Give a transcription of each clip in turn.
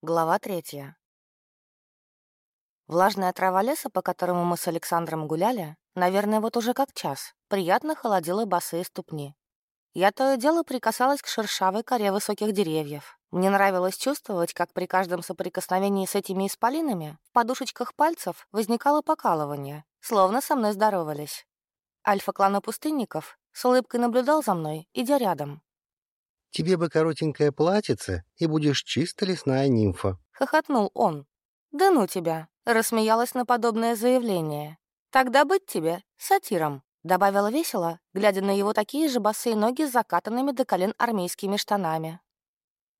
Глава третья. Влажная трава леса, по которому мы с Александром гуляли, наверное, вот уже как час, приятно холодила босые ступни. Я то и дело прикасалась к шершавой коре высоких деревьев. Мне нравилось чувствовать, как при каждом соприкосновении с этими исполинами в подушечках пальцев возникало покалывание, словно со мной здоровались. Альфа-клана пустынников с улыбкой наблюдал за мной, идя рядом. Тебе бы коротенькое платьице, и будешь чисто лесная нимфа». Хохотнул он. «Да ну тебя!» — рассмеялась на подобное заявление. «Тогда быть тебе сатиром», — добавила весело, глядя на его такие же босые ноги с закатанными до колен армейскими штанами.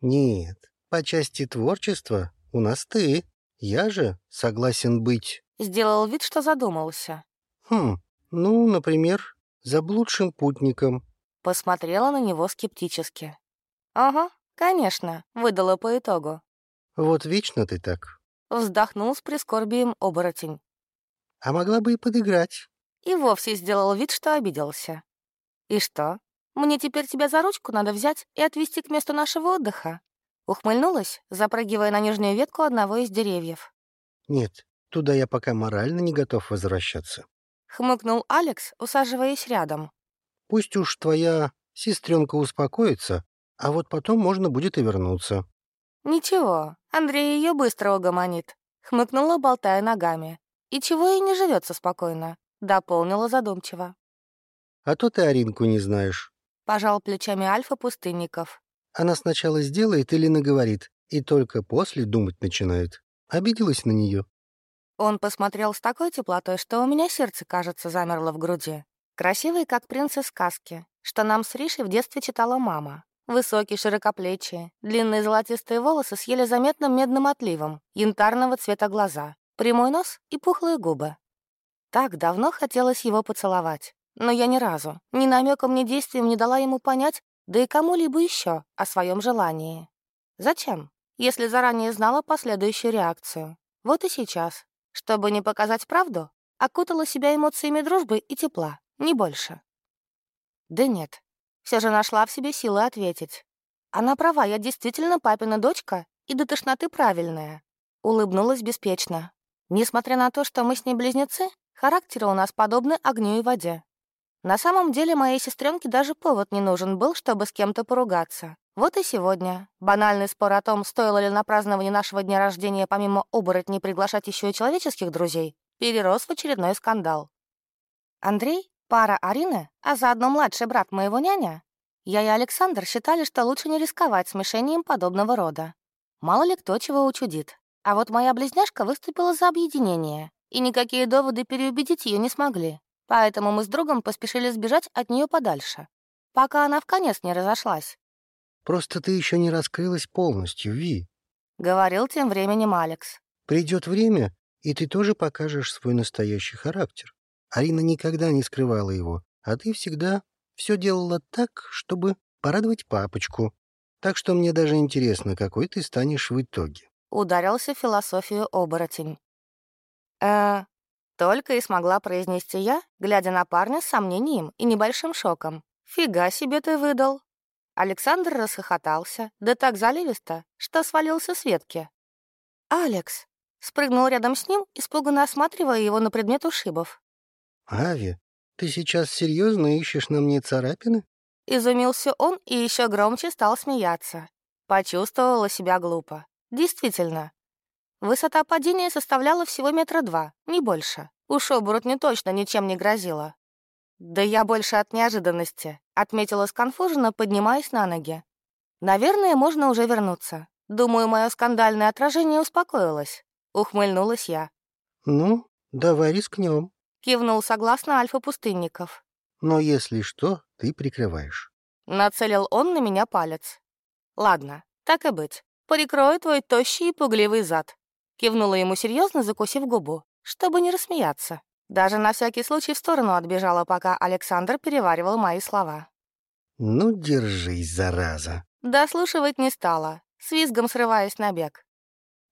«Нет, по части творчества у нас ты. Я же согласен быть...» Сделал вид, что задумался. «Хм, ну, например, заблудшим путником Посмотрела на него скептически. «Ага, конечно», — выдала по итогу. «Вот вечно ты так». Вздохнул с прискорбием оборотень. «А могла бы и подыграть». И вовсе сделал вид, что обиделся. «И что? Мне теперь тебя за ручку надо взять и отвезти к месту нашего отдыха?» Ухмыльнулась, запрыгивая на нижнюю ветку одного из деревьев. «Нет, туда я пока морально не готов возвращаться». Хмыкнул Алекс, усаживаясь рядом. Пусть уж твоя сестренка успокоится, а вот потом можно будет и вернуться». «Ничего, Андрей ее быстро угомонит», — хмыкнула, болтая ногами. «И чего ей не живется спокойно?» — дополнила задумчиво. «А то ты Аринку не знаешь», — пожал плечами Альфа Пустынников. «Она сначала сделает или наговорит, и только после думать начинает. Обиделась на нее». Он посмотрел с такой теплотой, что у меня сердце, кажется, замерло в груди. Красивый, как принц из сказки, что нам с Ришей в детстве читала мама. Высокие, широкоплечие, длинные золотистые волосы с еле заметным медным отливом, янтарного цвета глаза, прямой нос и пухлые губы. Так давно хотелось его поцеловать, но я ни разу, ни намеком, ни действием не дала ему понять, да и кому-либо еще о своем желании. Зачем, если заранее знала последующую реакцию? Вот и сейчас, чтобы не показать правду, окутала себя эмоциями дружбы и тепла не больше. Да нет, все же нашла в себе силы ответить. Она права, я действительно папина дочка и до тошноты правильная. Улыбнулась беспечно. Несмотря на то, что мы с ней близнецы, характеры у нас подобны огню и воде. На самом деле моей сестренке даже повод не нужен был, чтобы с кем-то поругаться. Вот и сегодня. Банальный спор о том, стоило ли на празднование нашего дня рождения помимо оборотней приглашать еще и человеческих друзей, перерос в очередной скандал. Андрей, Пара Арины, а заодно младший брат моего няня, я и Александр считали, что лучше не рисковать смешением подобного рода. Мало ли кто чего учудит. А вот моя близняшка выступила за объединение, и никакие доводы переубедить ее не смогли. Поэтому мы с другом поспешили сбежать от нее подальше, пока она в конец не разошлась. «Просто ты еще не раскрылась полностью, Ви», — говорил тем временем Алекс. «Придет время, и ты тоже покажешь свой настоящий характер. Арина никогда не скрывала его, а ты всегда все делала так, чтобы порадовать папочку. Так что мне даже интересно, какой ты станешь в итоге. Ударился в философию оборотень. э только и смогла произнести я, глядя на парня с сомнением и небольшим шоком. «Фига себе ты выдал!» Александр расхохотался, да так заливисто, что свалился с ветки. «Алекс!» Спрыгнул рядом с ним, испуганно осматривая его на предмет ушибов. «Ави, ты сейчас серьезно ищешь на мне царапины?» Изумился он и еще громче стал смеяться. Почувствовала себя глупо. Действительно. Высота падения составляла всего метра два, не больше. Уж оборотню точно ничем не грозила. «Да я больше от неожиданности», — отметила сконфуженно, поднимаясь на ноги. «Наверное, можно уже вернуться. Думаю, мое скандальное отражение успокоилось». Ухмыльнулась я. «Ну, давай рискнем. Кивнул согласно Альфа Пустынников. «Но если что, ты прикрываешь». Нацелил он на меня палец. «Ладно, так и быть. Прикрою твой тощий и пугливый зад». Кивнула ему серьезно, закусив губу, чтобы не рассмеяться. Даже на всякий случай в сторону отбежала, пока Александр переваривал мои слова. «Ну, держись, зараза!» Дослушивать не стала, с визгом срываясь на бег.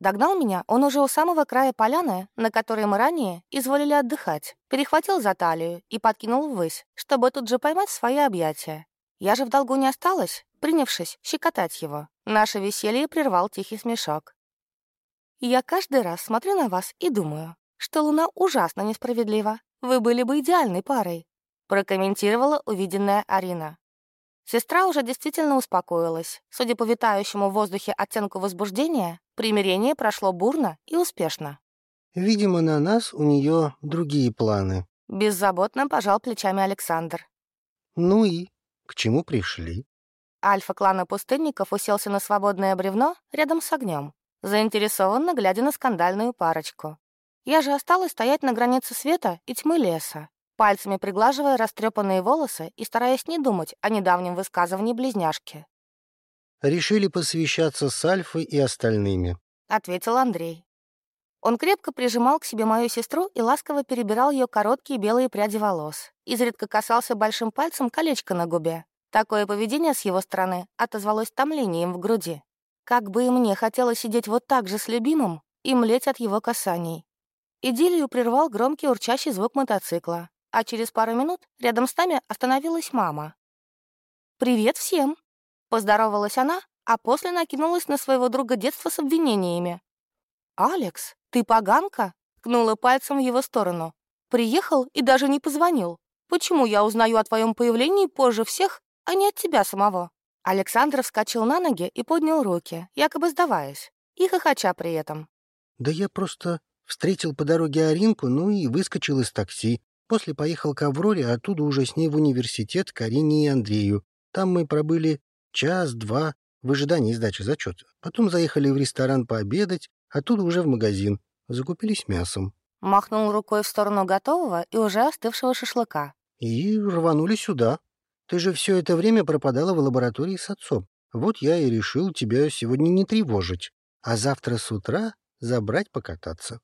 Догнал меня он уже у самого края поляны, на которой мы ранее изволили отдыхать, перехватил за талию и подкинул ввысь, чтобы тут же поймать свои объятия. Я же в долгу не осталась, принявшись щекотать его. Наше веселье прервал тихий смешок. Я каждый раз смотрю на вас и думаю, что Луна ужасно несправедлива. Вы были бы идеальной парой», — прокомментировала увиденная Арина. Сестра уже действительно успокоилась. Судя по витающему в воздухе оттенку возбуждения, примирение прошло бурно и успешно. «Видимо, на нас у нее другие планы», — беззаботно пожал плечами Александр. «Ну и к чему пришли?» Альфа клана пустынников уселся на свободное бревно рядом с огнем, заинтересованно глядя на скандальную парочку. Я же осталась стоять на границе света и тьмы леса, пальцами приглаживая растрепанные волосы и стараясь не думать о недавнем высказывании близняшки. «Решили посвящаться с Альфой и остальными», — ответил Андрей. Он крепко прижимал к себе мою сестру и ласково перебирал ее короткие белые пряди волос. Изредка касался большим пальцем колечко на губе. Такое поведение с его стороны отозвалось томлением в груди. Как бы и мне хотелось сидеть вот так же с любимым и млеть от его касаний. Идиллию прервал громкий урчащий звук мотоцикла а через пару минут рядом с нами остановилась мама. «Привет всем!» — поздоровалась она, а после накинулась на своего друга детства с обвинениями. «Алекс, ты поганка?» — ткнула пальцем в его сторону. «Приехал и даже не позвонил. Почему я узнаю о твоем появлении позже всех, а не от тебя самого?» Александр вскочил на ноги и поднял руки, якобы сдаваясь, и хохоча при этом. «Да я просто встретил по дороге Аринку, ну и выскочил из такси. После поехал к Авроре, а оттуда уже с ней в университет к Арине и Андрею. Там мы пробыли час-два в ожидании сдачи зачета. Потом заехали в ресторан пообедать, оттуда уже в магазин. Закупились мясом. Махнул рукой в сторону готового и уже остывшего шашлыка. И рванули сюда. Ты же все это время пропадала в лаборатории с отцом. Вот я и решил тебя сегодня не тревожить, а завтра с утра забрать покататься.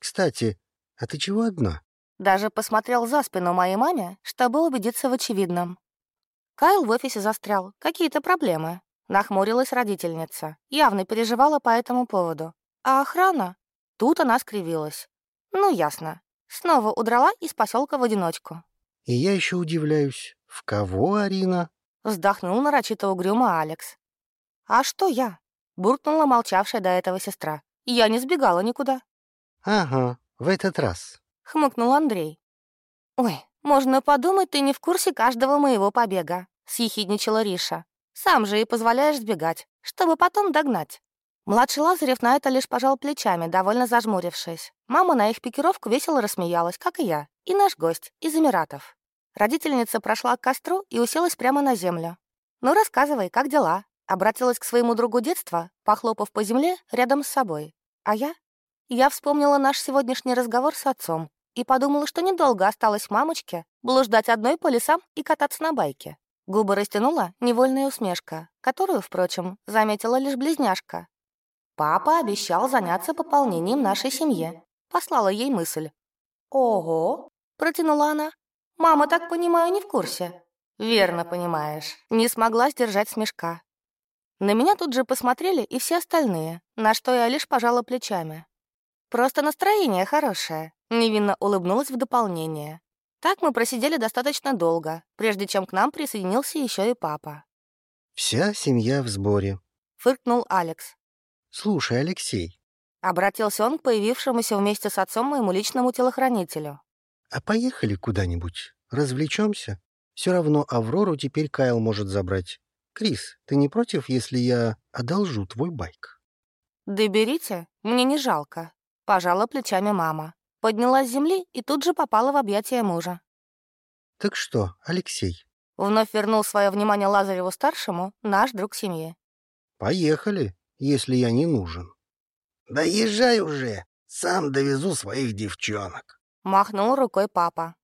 Кстати, а ты чего одна? Даже посмотрел за спину моей маме, чтобы убедиться в очевидном. Кайл в офисе застрял. Какие-то проблемы. Нахмурилась родительница. Явно переживала по этому поводу. А охрана? Тут она скривилась. Ну, ясно. Снова удрала из поселка в одиночку. И я еще удивляюсь. В кого, Арина? Вздохнул нарочито угрюмо Алекс. А что я? Буркнула молчавшая до этого сестра. Я не сбегала никуда. Ага, в этот раз. — хмыкнул Андрей. «Ой, можно подумать, ты не в курсе каждого моего побега», — съехидничала Риша. «Сам же и позволяешь сбегать, чтобы потом догнать». Младший Лазарев на это лишь пожал плечами, довольно зажмурившись. Мама на их пикировку весело рассмеялась, как и я, и наш гость из Эмиратов. Родительница прошла к костру и уселась прямо на землю. «Ну, рассказывай, как дела?» Обратилась к своему другу детства, похлопав по земле рядом с собой. А я? Я вспомнила наш сегодняшний разговор с отцом и подумала, что недолго осталось мамочке блуждать одной по лесам и кататься на байке. Губы растянула невольная усмешка, которую, впрочем, заметила лишь близняшка. «Папа обещал заняться пополнением нашей семьи», — послала ей мысль. «Ого!» — протянула она. «Мама, так понимаю, не в курсе». «Верно понимаешь». Не смогла сдержать смешка. На меня тут же посмотрели и все остальные, на что я лишь пожала плечами. Просто настроение хорошее», — невинно улыбнулась в дополнение. Так мы просидели достаточно долго, прежде чем к нам присоединился еще и папа. «Вся семья в сборе», — фыркнул Алекс. «Слушай, Алексей». Обратился он к появившемуся вместе с отцом моему личному телохранителю. «А поехали куда-нибудь, развлечемся. Все равно Аврору теперь Кайл может забрать. Крис, ты не против, если я одолжу твой байк?» «Да берите, мне не жалко», Пожала плечами мама. Поднялась с земли и тут же попала в объятия мужа. «Так что, Алексей?» Вновь вернул свое внимание Лазареву-старшему, наш друг семьи. «Поехали, если я не нужен». «Да езжай уже, сам довезу своих девчонок», — махнул рукой папа.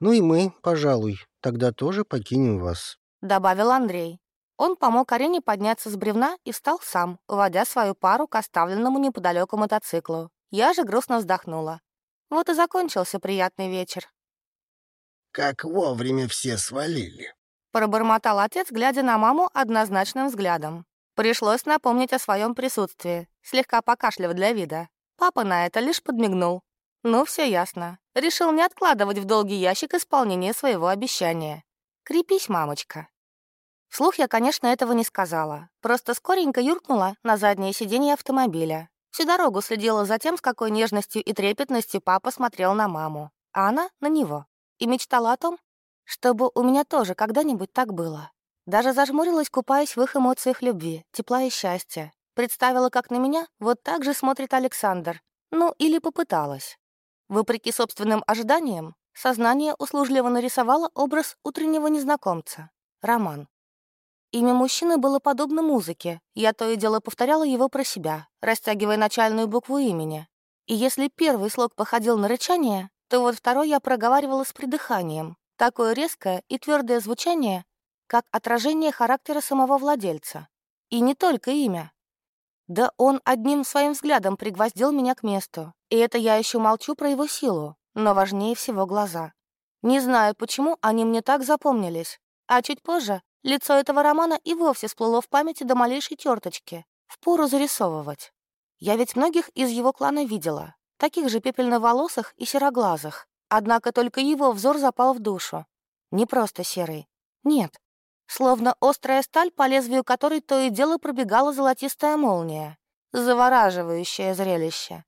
«Ну и мы, пожалуй, тогда тоже покинем вас», — добавил Андрей. Он помог Арине подняться с бревна и встал сам, уводя свою пару к оставленному неподалеку мотоциклу. Я же грустно вздохнула. Вот и закончился приятный вечер. «Как вовремя все свалили», — пробормотал отец, глядя на маму однозначным взглядом. Пришлось напомнить о своем присутствии, слегка покашляв для вида. Папа на это лишь подмигнул. Ну, все ясно. Решил не откладывать в долгий ящик исполнение своего обещания. Крепись, мамочка. Вслух я, конечно, этого не сказала. Просто скоренько юркнула на заднее сиденье автомобиля. Всю дорогу следила за тем, с какой нежностью и трепетностью папа смотрел на маму, а она — на него. И мечтала о том, чтобы у меня тоже когда-нибудь так было. Даже зажмурилась, купаясь в их эмоциях любви, тепла и счастья. Представила, как на меня вот так же смотрит Александр. Ну, или попыталась. Вопреки собственным ожиданиям, сознание услужливо нарисовало образ утреннего незнакомца. Роман. Имя мужчины было подобно музыке. Я то и дело повторяла его про себя, растягивая начальную букву имени. И если первый слог походил на рычание, то вот второй я проговаривала с придыханием. Такое резкое и твердое звучание, как отражение характера самого владельца. И не только имя. Да он одним своим взглядом пригвоздил меня к месту. И это я еще молчу про его силу, но важнее всего глаза. Не знаю, почему они мне так запомнились. А чуть позже Лицо этого романа и вовсе всплыло в памяти до малейшей терточки. Впору зарисовывать. Я ведь многих из его клана видела. Таких же пепельноволосых и сероглазых. Однако только его взор запал в душу. Не просто серый. Нет. Словно острая сталь, по лезвию которой то и дело пробегала золотистая молния. Завораживающее зрелище.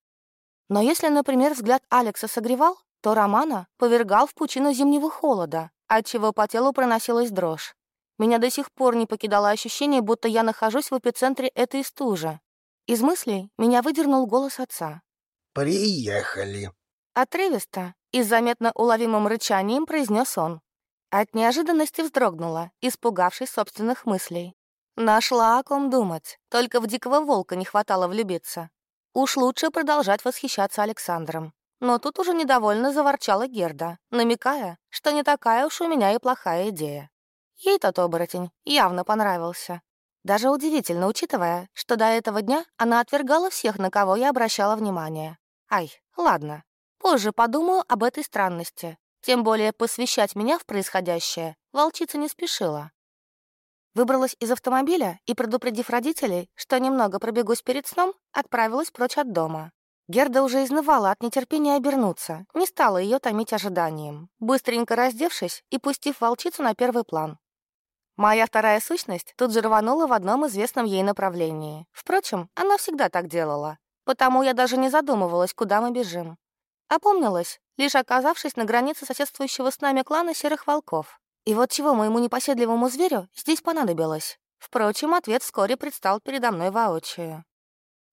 Но если, например, взгляд Алекса согревал, то Романа повергал в пучину зимнего холода, отчего по телу проносилась дрожь. Меня до сих пор не покидало ощущение, будто я нахожусь в эпицентре этой стужи. Из мыслей меня выдернул голос отца. «Приехали». Отрывисто и с заметно уловимым рычанием произнес он. От неожиданности вздрогнула, испугавшись собственных мыслей. Нашла о ком думать, только в дикого волка не хватало влюбиться. Уж лучше продолжать восхищаться Александром. Но тут уже недовольно заворчала Герда, намекая, что не такая уж у меня и плохая идея. Ей тот оборотень явно понравился. Даже удивительно, учитывая, что до этого дня она отвергала всех, на кого я обращала внимание. Ай, ладно. Позже подумаю об этой странности. Тем более посвящать меня в происходящее волчица не спешила. Выбралась из автомобиля и, предупредив родителей, что немного пробегусь перед сном, отправилась прочь от дома. Герда уже изнывала от нетерпения обернуться, не стала ее томить ожиданием, быстренько раздевшись и пустив волчицу на первый план. Моя вторая сущность тут же рванула в одном известном ей направлении. Впрочем, она всегда так делала, потому я даже не задумывалась, куда мы бежим. Опомнилась, лишь оказавшись на границе соседствующего с нами клана серых волков. И вот чего моему непоседливому зверю здесь понадобилось? Впрочем, ответ вскоре предстал передо мной воочию.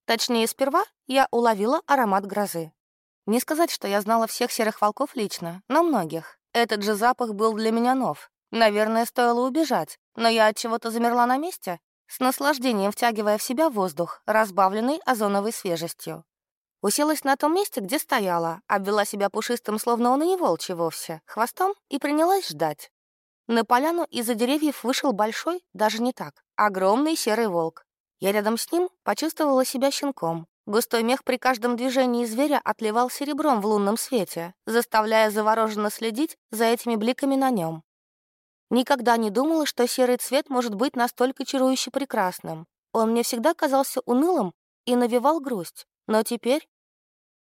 Точнее, сперва я уловила аромат грозы. Не сказать, что я знала всех серых волков лично, но многих. Этот же запах был для меня нов, Наверное, стоило убежать, но я от чего-то замерла на месте, с наслаждением втягивая в себя воздух, разбавленный озоновой свежестью. Уселась на том месте, где стояла, обвела себя пушистым, словно он и не волчий вовсе, хвостом и принялась ждать. На поляну из-за деревьев вышел большой, даже не так, огромный серый волк. Я рядом с ним почувствовала себя щенком. Густой мех при каждом движении зверя отливал серебром в лунном свете, заставляя завороженно следить за этими бликами на нем. Никогда не думала, что серый цвет может быть настолько чарующе прекрасным. Он мне всегда казался унылым и навевал грусть. Но теперь...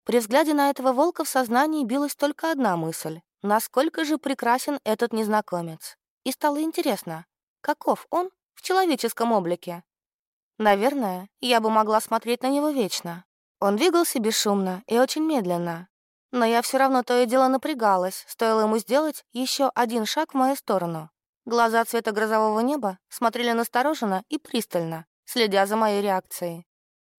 При взгляде на этого волка в сознании билась только одна мысль. Насколько же прекрасен этот незнакомец. И стало интересно, каков он в человеческом облике? Наверное, я бы могла смотреть на него вечно. Он двигался бесшумно и очень медленно. Но я все равно то и дело напрягалась, стоило ему сделать еще один шаг в мою сторону. Глаза цвета грозового неба смотрели настороженно и пристально, следя за моей реакцией.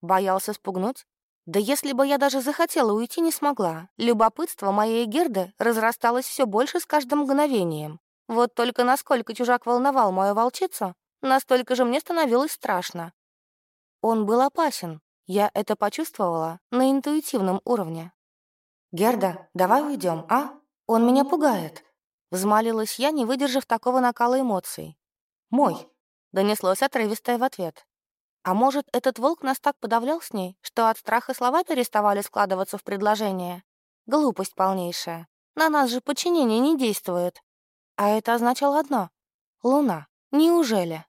Боялся спугнуть? Да если бы я даже захотела уйти, не смогла. Любопытство моей Герды разрасталось все больше с каждым мгновением. Вот только насколько чужак волновал мою волчицу, настолько же мне становилось страшно. Он был опасен. Я это почувствовала на интуитивном уровне. «Герда, давай уйдем, а? Он меня пугает», Взмолилась я, не выдержав такого накала эмоций. «Мой!» — донеслось отрывистое в ответ. А может, этот волк нас так подавлял с ней, что от страха слова переставали складываться в предложение? Глупость полнейшая. На нас же подчинение не действует. А это означало одно. Луна. Неужели?